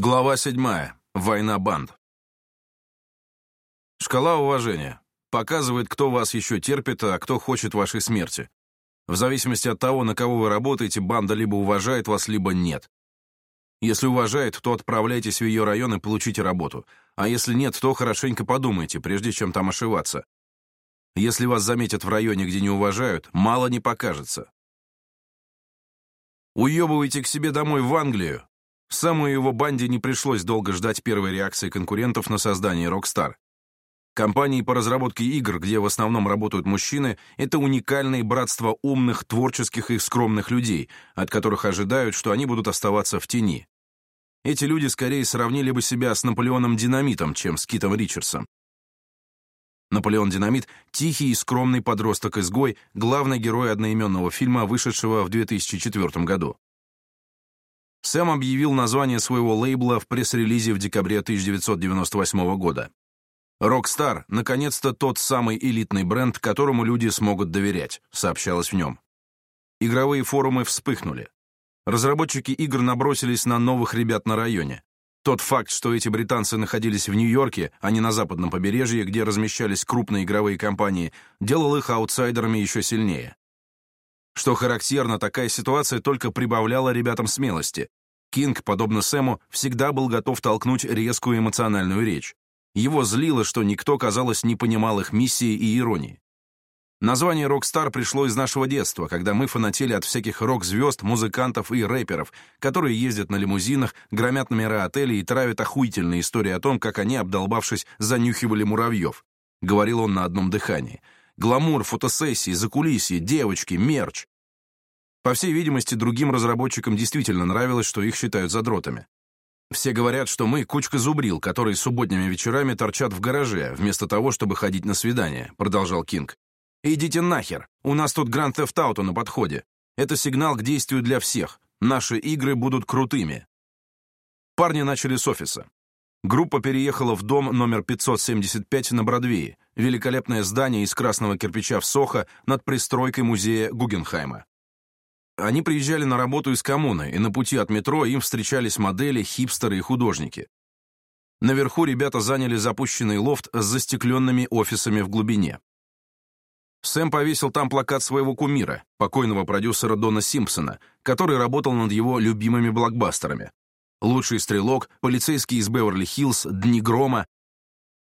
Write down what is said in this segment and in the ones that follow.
Глава 7. Война банд. Шкала уважения показывает, кто вас еще терпит, а кто хочет вашей смерти. В зависимости от того, на кого вы работаете, банда либо уважает вас, либо нет. Если уважает, то отправляйтесь в ее район и получите работу. А если нет, то хорошенько подумайте, прежде чем там ошиваться. Если вас заметят в районе, где не уважают, мало не покажется. Уебывайте к себе домой в Англию, в самой его банде не пришлось долго ждать первой реакции конкурентов на создание Rockstar. Компании по разработке игр, где в основном работают мужчины, это уникальное братство умных, творческих и скромных людей, от которых ожидают, что они будут оставаться в тени. Эти люди скорее сравнили бы себя с Наполеоном Динамитом, чем с Китом Ричардсом. Наполеон Динамит — тихий и скромный подросток-изгой, главный герой одноименного фильма, вышедшего в 2004 году. Сэм объявил название своего лейбла в пресс-релизе в декабре 1998 года. Rockstar, — наконец-то тот самый элитный бренд, которому люди смогут доверять», — сообщалось в нем. Игровые форумы вспыхнули. Разработчики игр набросились на новых ребят на районе. Тот факт, что эти британцы находились в Нью-Йорке, а не на западном побережье, где размещались крупные игровые компании, делал их аутсайдерами еще сильнее. Что характерно, такая ситуация только прибавляла ребятам смелости. Кинг, подобно Сэму, всегда был готов толкнуть резкую эмоциональную речь. Его злило, что никто, казалось, не понимал их миссии и иронии. Название «Rockstar» пришло из нашего детства, когда мы фанатели от всяких рок-звезд, музыкантов и рэперов, которые ездят на лимузинах, громят номера отелей и травят охуительные истории о том, как они, обдолбавшись, занюхивали муравьев. Говорил он на одном дыхании. Гламур, фотосессии, закулисье, девочки, мерч. По всей видимости, другим разработчикам действительно нравилось, что их считают задротами. Все говорят, что мы кучка зубрил, которые субботними вечерами торчат в гараже, вместо того, чтобы ходить на свидание», — продолжал Кинг. «Идите нахер! У нас тут Grand Theft Auto на подходе. Это сигнал к действию для всех. Наши игры будут крутыми». Парни начали с офиса. Группа переехала в дом номер 575 на Бродвее, великолепное здание из красного кирпича в Сохо над пристройкой музея Гугенхайма. Они приезжали на работу из коммуны, и на пути от метро им встречались модели, хипстеры и художники. Наверху ребята заняли запущенный лофт с застекленными офисами в глубине. Сэм повесил там плакат своего кумира, покойного продюсера Дона Симпсона, который работал над его любимыми блокбастерами. «Лучший стрелок», «Полицейский из Беверли-Хиллз», «Дни грома».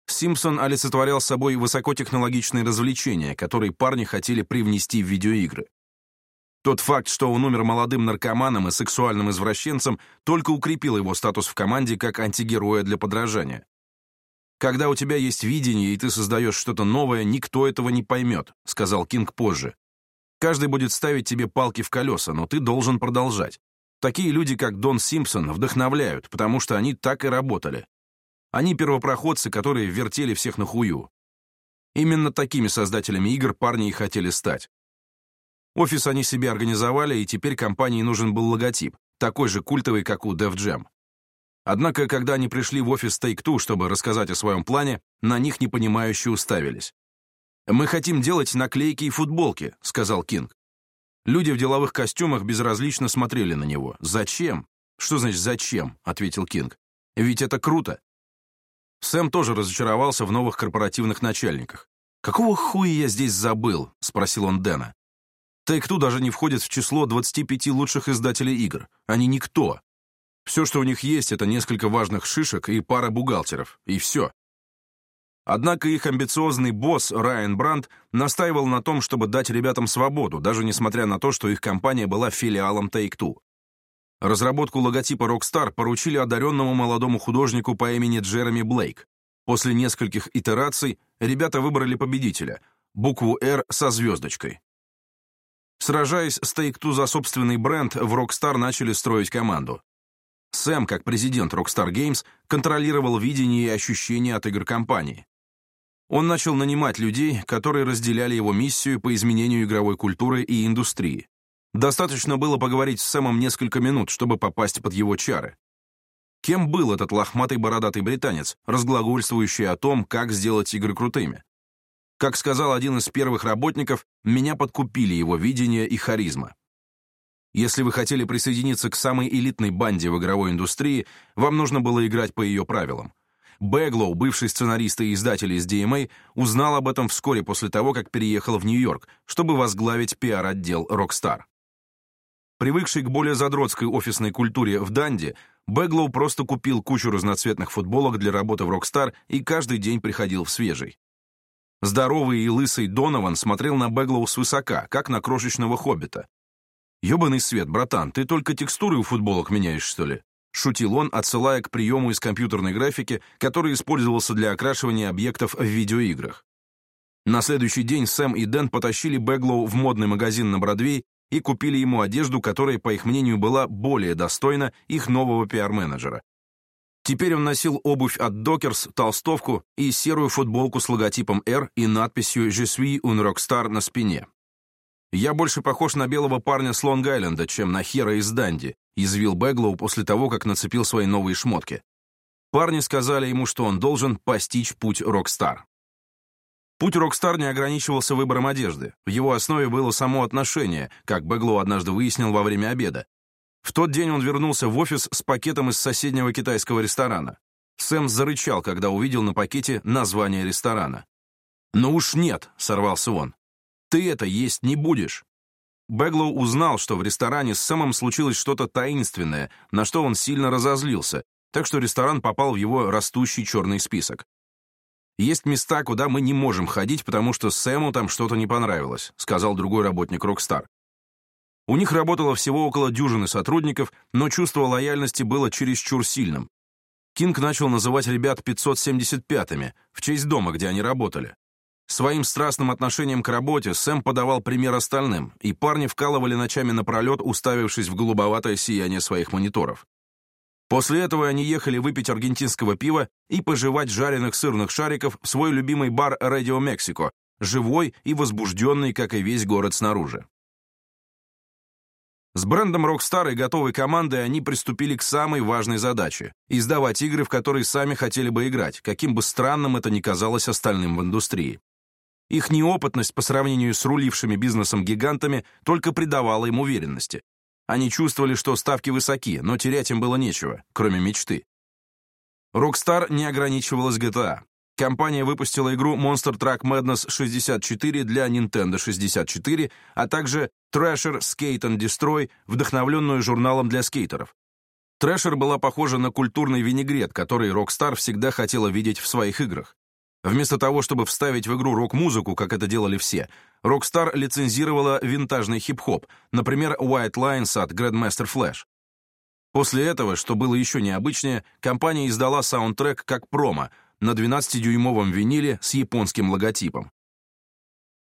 Симпсон олицетворял собой высокотехнологичные развлечения, которые парни хотели привнести в видеоигры. Тот факт, что он умер молодым наркоманом и сексуальным извращенцем, только укрепил его статус в команде как антигероя для подражания. «Когда у тебя есть видение и ты создаешь что-то новое, никто этого не поймет», — сказал Кинг позже. «Каждый будет ставить тебе палки в колеса, но ты должен продолжать. Такие люди, как Дон Симпсон, вдохновляют, потому что они так и работали. Они первопроходцы, которые вертели всех на хую. Именно такими создателями игр парни и хотели стать. Офис они себе организовали, и теперь компании нужен был логотип, такой же культовый, как у Def Jam. Однако, когда они пришли в офис Take-Two, чтобы рассказать о своем плане, на них непонимающе уставились. «Мы хотим делать наклейки и футболки», — сказал Кинг. Люди в деловых костюмах безразлично смотрели на него. «Зачем?» «Что значит «зачем?» — ответил Кинг. «Ведь это круто». Сэм тоже разочаровался в новых корпоративных начальниках. «Какого хуя я здесь забыл?» — спросил он Дэна. Take-Two даже не входит в число 25 лучших издателей игр. Они никто. Все, что у них есть, это несколько важных шишек и пара бухгалтеров. И все. Однако их амбициозный босс Райан Брандт настаивал на том, чтобы дать ребятам свободу, даже несмотря на то, что их компания была филиалом Take-Two. Разработку логотипа Rockstar поручили одаренному молодому художнику по имени Джереми Блейк. После нескольких итераций ребята выбрали победителя — букву «Р» со звездочкой. Сражаясь с Take-Two за собственный бренд, в Rockstar начали строить команду. Сэм, как президент Rockstar Games, контролировал видение и ощущения от игр компании. Он начал нанимать людей, которые разделяли его миссию по изменению игровой культуры и индустрии. Достаточно было поговорить с Сэмом несколько минут, чтобы попасть под его чары. Кем был этот лохматый бородатый британец, разглагольствующий о том, как сделать игры крутыми? Как сказал один из первых работников, меня подкупили его видение и харизма. Если вы хотели присоединиться к самой элитной банде в игровой индустрии, вам нужно было играть по ее правилам. Бэглоу, бывший сценарист и издатель из DMA, узнал об этом вскоре после того, как переехал в Нью-Йорк, чтобы возглавить пиар-отдел Rockstar. Привыкший к более задротской офисной культуре в Данди, Бэглоу просто купил кучу разноцветных футболок для работы в Rockstar и каждый день приходил в свежей. Здоровый и лысый Донован смотрел на Бэглоу свысока, как на крошечного хоббита. «Ёбаный свет, братан, ты только текстуры у футболок меняешь, что ли?» Шутил он, отсылая к приему из компьютерной графики, который использовался для окрашивания объектов в видеоиграх. На следующий день Сэм и Дэн потащили Бэглоу в модный магазин на Бродвей и купили ему одежду, которая, по их мнению, была более достойна их нового пиар-менеджера, Теперь он носил обувь от Докерс, толстовку и серую футболку с логотипом R и надписью «Je suis un rockstar» на спине. «Я больше похож на белого парня с Лонг-Айленда, чем на Хера из Данди», извил Бэглоу после того, как нацепил свои новые шмотки. Парни сказали ему, что он должен постичь путь рок-стар. Путь рок-стар не ограничивался выбором одежды. В его основе было само отношение, как Бэглоу однажды выяснил во время обеда. В тот день он вернулся в офис с пакетом из соседнего китайского ресторана. Сэм зарычал, когда увидел на пакете название ресторана. «Ну уж нет», — сорвался он. «Ты это есть не будешь». Беглоу узнал, что в ресторане с Сэмом случилось что-то таинственное, на что он сильно разозлился, так что ресторан попал в его растущий черный список. «Есть места, куда мы не можем ходить, потому что Сэму там что-то не понравилось», сказал другой работник «Rockstar». У них работало всего около дюжины сотрудников, но чувство лояльности было чересчур сильным. Кинг начал называть ребят 575-ми, в честь дома, где они работали. Своим страстным отношением к работе Сэм подавал пример остальным, и парни вкалывали ночами напролет, уставившись в голубоватое сияние своих мониторов. После этого они ехали выпить аргентинского пива и пожевать жареных сырных шариков в свой любимый бар «Радио Мексико», живой и возбужденный, как и весь город снаружи. С брендом Rockstar и готовой командой они приступили к самой важной задаче – издавать игры, в которые сами хотели бы играть, каким бы странным это ни казалось остальным в индустрии. Их неопытность по сравнению с рулившими бизнесом гигантами только придавала им уверенности. Они чувствовали, что ставки высоки, но терять им было нечего, кроме мечты. Rockstar не ограничивалась GTA. А. Компания выпустила игру Monster Truck Madness 64 для Nintendo 64, а также Thrasher Skate and Destroy, вдохновленную журналом для скейтеров. Thrasher была похожа на культурный винегрет, который Rockstar всегда хотела видеть в своих играх. Вместо того, чтобы вставить в игру рок-музыку, как это делали все, Rockstar лицензировала винтажный хип-хоп, например, White Lines от Grandmaster Flash. После этого, что было еще необычнее, компания издала саундтрек как промо на 12-дюймовом виниле с японским логотипом.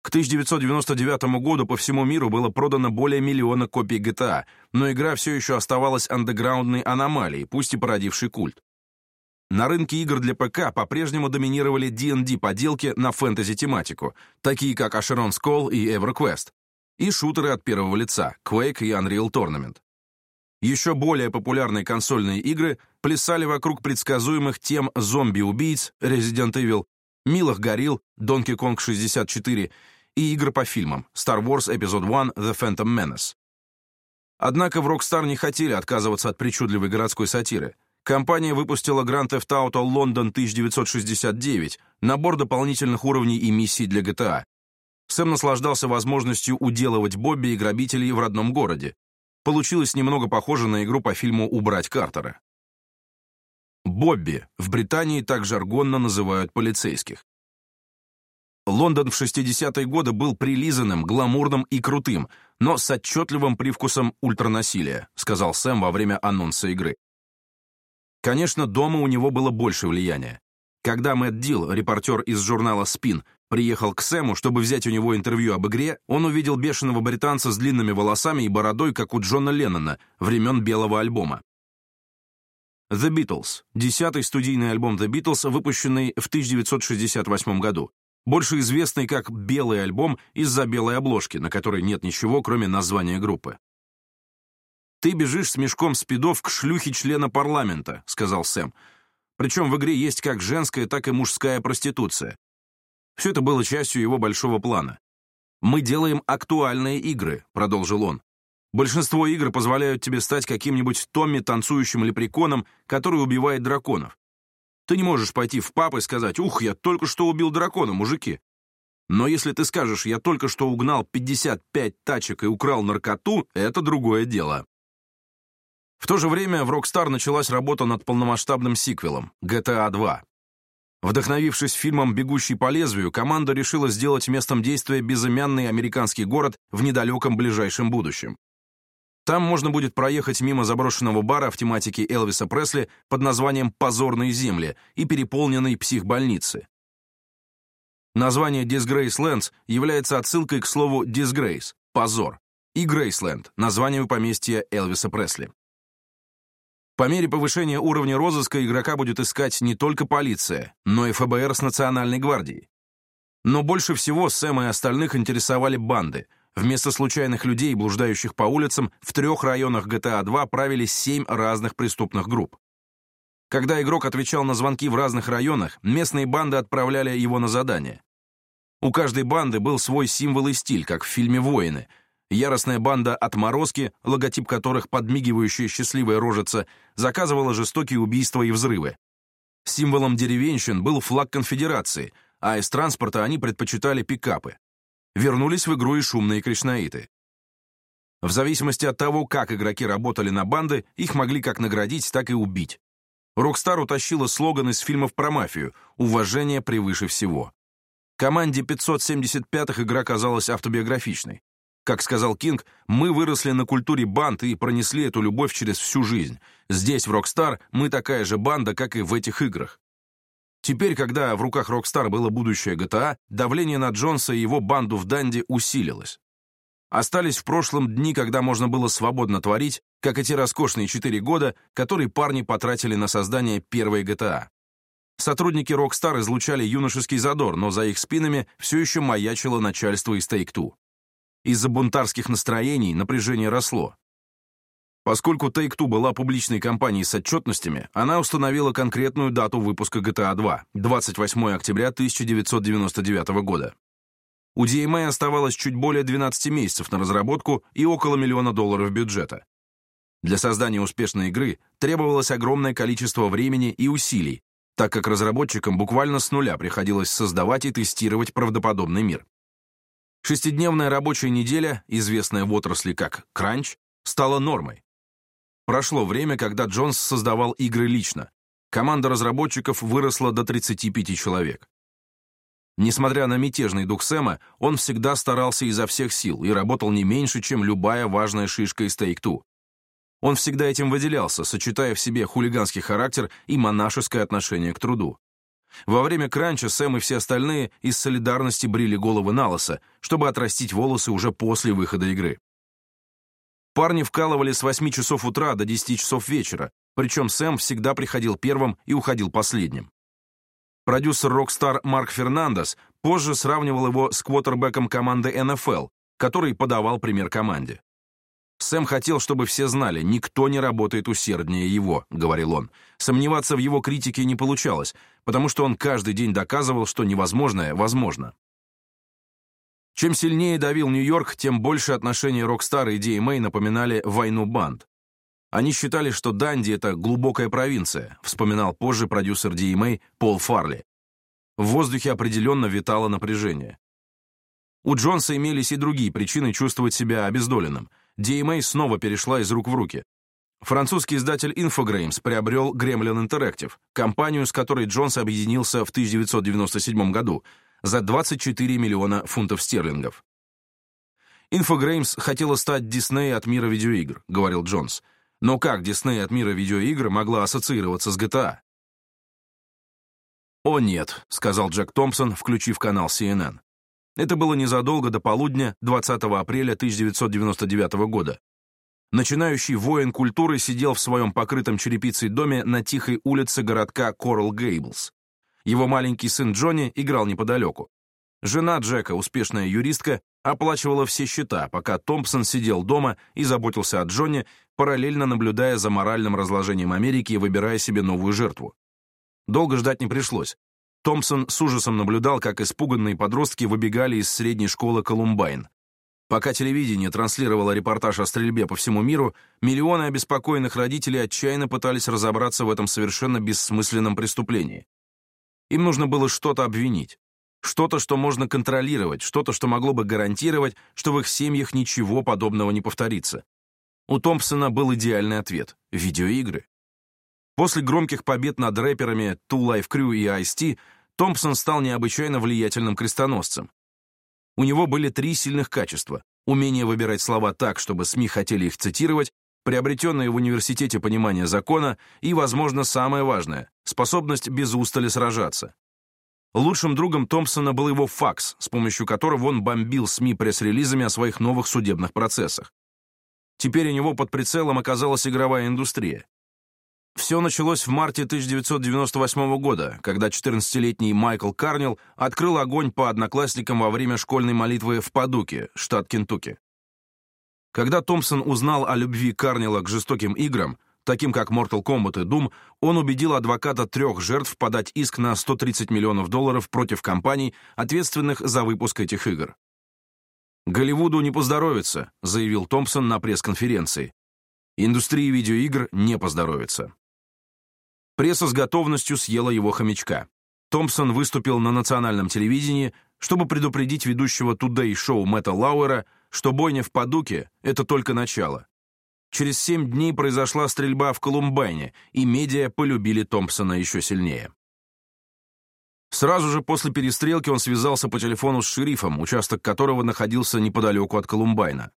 К 1999 году по всему миру было продано более миллиона копий GTA, а, но игра все еще оставалась андеграундной аномалией, пусть и породившей культ. На рынке игр для ПК по-прежнему доминировали D&D-поделки на фэнтези-тематику, такие как Asheron's Call и EverQuest, и шутеры от первого лица, Quake и Unreal Tournament. Еще более популярные консольные игры плясали вокруг предсказуемых тем зомби-убийц, Resident Evil, милых горилл, Donkey Kong 64 и игр по фильмам Star Wars Episode 1 The Phantom Menace. Однако в Rockstar не хотели отказываться от причудливой городской сатиры. Компания выпустила Grand Theft Auto London 1969, набор дополнительных уровней и миссий для GTA. Сэм наслаждался возможностью уделывать Бобби и грабителей в родном городе. Получилось немного похоже на игру по фильму «Убрать Картера». Бобби в Британии так жаргонно называют полицейских. Лондон в 60-е годы был прилизанным, гламурным и крутым, но с отчетливым привкусом ультранасилия, сказал Сэм во время анонса игры. Конечно, дома у него было больше влияния. Когда Мэтт Дил, репортер из журнала «Спин», приехал к Сэму, чтобы взять у него интервью об игре, он увидел бешеного британца с длинными волосами и бородой, как у Джона Леннона, времен белого альбома. The Beatles — десятый студийный альбом The Beatles, выпущенный в 1968 году больше известный как «Белый альбом» из-за белой обложки, на которой нет ничего, кроме названия группы. «Ты бежишь с мешком спидов к шлюхе члена парламента», — сказал Сэм. «Причем в игре есть как женская, так и мужская проституция. Все это было частью его большого плана. «Мы делаем актуальные игры», — продолжил он. «Большинство игр позволяют тебе стать каким-нибудь Томми, танцующим лепреконом, который убивает драконов. Ты не можешь пойти в папы и сказать, «Ух, я только что убил дракона, мужики». Но если ты скажешь, «Я только что угнал 55 тачек и украл наркоту», это другое дело. В то же время в Rockstar началась работа над полномасштабным сиквелом GTA 2. Вдохновившись фильмом «Бегущий по лезвию», команда решила сделать местом действия безымянный американский город в недалеком ближайшем будущем. Там можно будет проехать мимо заброшенного бара в тематике Элвиса Пресли под названием «Позорные земли» и переполненной психбольницы. Название «Disgracelands» является отсылкой к слову «дисгрейс» — «позор» и «Грейсленд» — названию поместья Элвиса Пресли. По мере повышения уровня розыска игрока будет искать не только полиция, но и ФБР с Национальной гвардией. Но больше всего Сэма и остальных интересовали банды — Вместо случайных людей, блуждающих по улицам, в трех районах GTA 2 правились семь разных преступных групп. Когда игрок отвечал на звонки в разных районах, местные банды отправляли его на задание. У каждой банды был свой символ и стиль, как в фильме «Воины», Яростная банда «Отморозки», логотип которых подмигивающая счастливая рожица, заказывала жестокие убийства и взрывы. Символом деревенщин был флаг конфедерации, а из транспорта они предпочитали пикапы вернулись в игру и шумные кришнаиты. В зависимости от того, как игроки работали на банды, их могли как наградить, так и убить. Rockstar утащила слоган из фильмов про мафию «Уважение превыше всего». Команде 575-х игра казалась автобиографичной. Как сказал Кинг, мы выросли на культуре банд и пронесли эту любовь через всю жизнь. Здесь, в Rockstar, мы такая же банда, как и в этих играх. Теперь, когда в руках Rockstar было будущее GTA, а, давление на Джонса и его банду в Данди усилилось. Остались в прошлом дни, когда можно было свободно творить, как эти роскошные четыре года, которые парни потратили на создание первой GTA. А. Сотрудники Rockstar излучали юношеский задор, но за их спинами все еще маячило начальство из Take-Two. Из-за бунтарских настроений напряжение росло. Поскольку Take-Two была публичной компанией с отчетностями, она установила конкретную дату выпуска GTA 2 — 28 октября 1999 года. У DMA оставалось чуть более 12 месяцев на разработку и около миллиона долларов бюджета. Для создания успешной игры требовалось огромное количество времени и усилий, так как разработчикам буквально с нуля приходилось создавать и тестировать правдоподобный мир. Шестидневная рабочая неделя, известная в отрасли как «кранч», стала нормой, Прошло время, когда Джонс создавал игры лично. Команда разработчиков выросла до 35 человек. Несмотря на мятежный дух Сэма, он всегда старался изо всех сил и работал не меньше, чем любая важная шишка из Take-Two. Он всегда этим выделялся, сочетая в себе хулиганский характер и монашеское отношение к труду. Во время кранча Сэм и все остальные из солидарности брили головы на лосо, чтобы отрастить волосы уже после выхода игры. Парни вкалывали с 8 часов утра до 10 часов вечера, причем Сэм всегда приходил первым и уходил последним. Продюсер рок-стар Марк Фернандес позже сравнивал его с квотербеком команды НФЛ, который подавал пример команде. «Сэм хотел, чтобы все знали, никто не работает усерднее его», — говорил он. Сомневаться в его критике не получалось, потому что он каждый день доказывал, что невозможное возможно. Чем сильнее давил Нью-Йорк, тем больше отношения Rockstar а и DMA напоминали войну банд. Они считали, что Данди — это глубокая провинция, вспоминал позже продюсер DMA Пол Фарли. В воздухе определенно витало напряжение. У Джонса имелись и другие причины чувствовать себя обездоленным. DMA снова перешла из рук в руки. Французский издатель Infogrames приобрел Gremlin Interactive, компанию, с которой Джонс объединился в 1997 году — за 24 миллиона фунтов стерлингов. «Инфогреймс хотела стать Дисней от мира видеоигр», — говорил Джонс. «Но как Дисней от мира видеоигр могла ассоциироваться с GTA?» «О нет», — сказал Джек Томпсон, включив канал CNN. Это было незадолго до полудня 20 апреля 1999 года. Начинающий воин культуры сидел в своем покрытом черепицей доме на тихой улице городка Корал Гейблс. Его маленький сын Джонни играл неподалеку. Жена Джека, успешная юристка, оплачивала все счета, пока Томпсон сидел дома и заботился о Джонни, параллельно наблюдая за моральным разложением Америки и выбирая себе новую жертву. Долго ждать не пришлось. Томпсон с ужасом наблюдал, как испуганные подростки выбегали из средней школы Колумбайн. Пока телевидение транслировало репортаж о стрельбе по всему миру, миллионы обеспокоенных родителей отчаянно пытались разобраться в этом совершенно бессмысленном преступлении. Им нужно было что-то обвинить. Что-то, что можно контролировать, что-то, что могло бы гарантировать, что в их семьях ничего подобного не повторится. У Томпсона был идеальный ответ — видеоигры. После громких побед над рэперами Two Life Crew и Ice-T Томпсон стал необычайно влиятельным крестоносцем. У него были три сильных качества — умение выбирать слова так, чтобы СМИ хотели их цитировать, приобретенное в университете понимание закона и, возможно, самое важное способность без устали сражаться. Лучшим другом Томпсона был его факс, с помощью которого он бомбил СМИ пресс-релизами о своих новых судебных процессах. Теперь у него под прицелом оказалась игровая индустрия. Все началось в марте 1998 года, когда 14-летний Майкл Карнил открыл огонь по одноклассникам во время школьной молитвы в Падуке, штат Кентукки. Когда Томпсон узнал о любви Карнила к жестоким играм, таким как Mortal Kombat и Doom, он убедил адвоката трех жертв подать иск на 130 миллионов долларов против компаний, ответственных за выпуск этих игр. «Голливуду не поздоровится», — заявил Томпсон на пресс-конференции. «Индустрии видеоигр не поздоровится». Пресса с готовностью съела его хомячка. Томпсон выступил на национальном телевидении, чтобы предупредить ведущего Today Show Мэтта Лауэра, что бойня в Падуке — это только начало. Через семь дней произошла стрельба в Колумбайне, и медиа полюбили Томпсона еще сильнее. Сразу же после перестрелки он связался по телефону с шерифом, участок которого находился неподалеку от Колумбайна.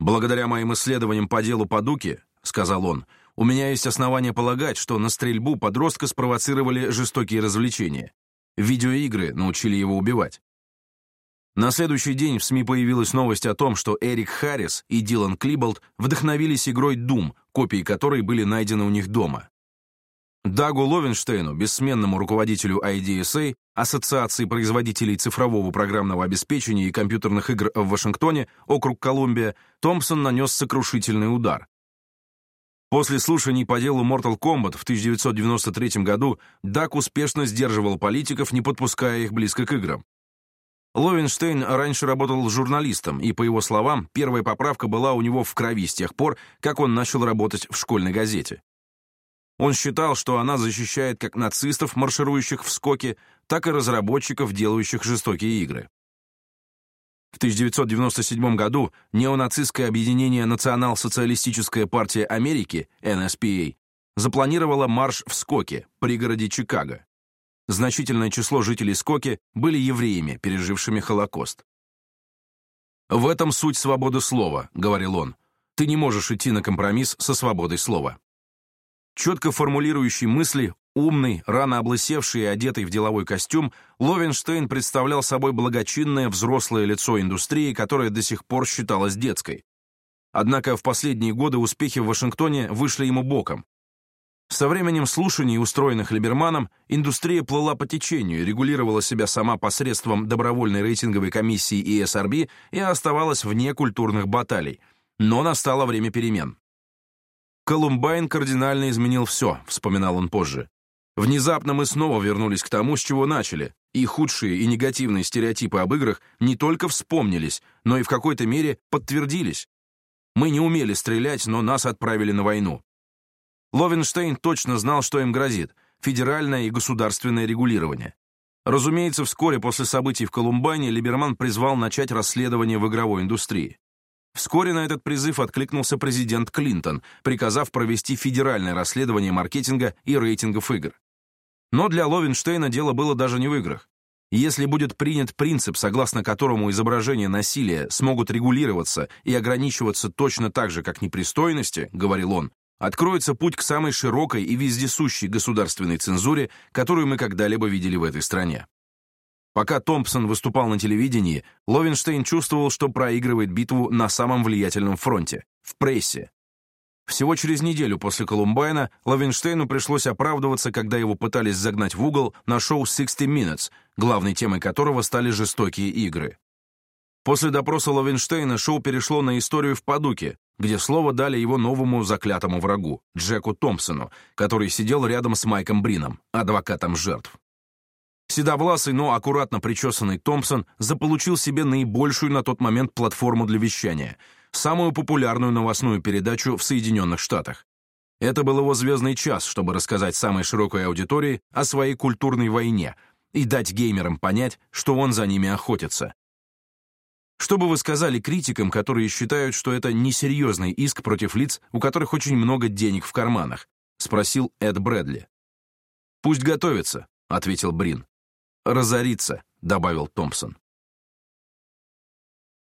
«Благодаря моим исследованиям по делу Падуки», — сказал он, — «у меня есть основания полагать, что на стрельбу подростка спровоцировали жестокие развлечения. Видеоигры научили его убивать. На следующий день в СМИ появилась новость о том, что Эрик Харрис и Дилан Клиболт вдохновились игрой Doom, копии которой были найдены у них дома. Дагу Ловенштейну, бессменному руководителю IDSA, Ассоциации производителей цифрового программного обеспечения и компьютерных игр в Вашингтоне, округ Колумбия, Томпсон нанес сокрушительный удар. После слушаний по делу Mortal Kombat в 1993 году Дак успешно сдерживал политиков, не подпуская их близко к играм. Ловенштейн раньше работал журналистом, и, по его словам, первая поправка была у него в крови с тех пор, как он начал работать в школьной газете. Он считал, что она защищает как нацистов, марширующих в скоке, так и разработчиков, делающих жестокие игры. В 1997 году неонацистское объединение Национал-социалистическая партия Америки, (НСПА) запланировало марш в Скоке, пригороде Чикаго. Значительное число жителей Скоки были евреями, пережившими Холокост. «В этом суть свободы слова», — говорил он. «Ты не можешь идти на компромисс со свободой слова». Четко формулирующий мысли, умный, рано облысевший и одетый в деловой костюм, Ловенштейн представлял собой благочинное взрослое лицо индустрии, которое до сих пор считалось детской. Однако в последние годы успехи в Вашингтоне вышли ему боком. Со временем слушаний, устроенных Либерманом, индустрия плыла по течению, регулировала себя сама посредством добровольной рейтинговой комиссии и СРБ и оставалась вне культурных баталий. Но настало время перемен. «Колумбайн кардинально изменил все», — вспоминал он позже. «Внезапно мы снова вернулись к тому, с чего начали, и худшие и негативные стереотипы об играх не только вспомнились, но и в какой-то мере подтвердились. Мы не умели стрелять, но нас отправили на войну. Ловенштейн точно знал, что им грозит – федеральное и государственное регулирование. Разумеется, вскоре после событий в Колумбане Либерман призвал начать расследование в игровой индустрии. Вскоре на этот призыв откликнулся президент Клинтон, приказав провести федеральное расследование маркетинга и рейтингов игр. Но для Ловенштейна дело было даже не в играх. Если будет принят принцип, согласно которому изображения насилия смогут регулироваться и ограничиваться точно так же, как непристойности, говорил он, откроется путь к самой широкой и вездесущей государственной цензуре, которую мы когда-либо видели в этой стране. Пока Томпсон выступал на телевидении, Ловенштейн чувствовал, что проигрывает битву на самом влиятельном фронте — в прессе. Всего через неделю после Колумбайна Ловенштейну пришлось оправдываться, когда его пытались загнать в угол на шоу «60 Minutes», главной темой которого стали жестокие игры. После допроса Ловенштейна шоу перешло на историю в Падуке, где слово дали его новому заклятому врагу, Джеку Томпсону, который сидел рядом с Майком Брином, адвокатом жертв. Седовласый, но аккуратно причесанный Томпсон заполучил себе наибольшую на тот момент платформу для вещания, самую популярную новостную передачу в Соединенных Штатах. Это был его звездный час, чтобы рассказать самой широкой аудитории о своей культурной войне и дать геймерам понять, что он за ними охотится. Что бы вы сказали критикам, которые считают, что это несерьезный иск против лиц, у которых очень много денег в карманах? Спросил Эд Брэдли. «Пусть готовится», — ответил Брин. «Разорится», — добавил Томпсон.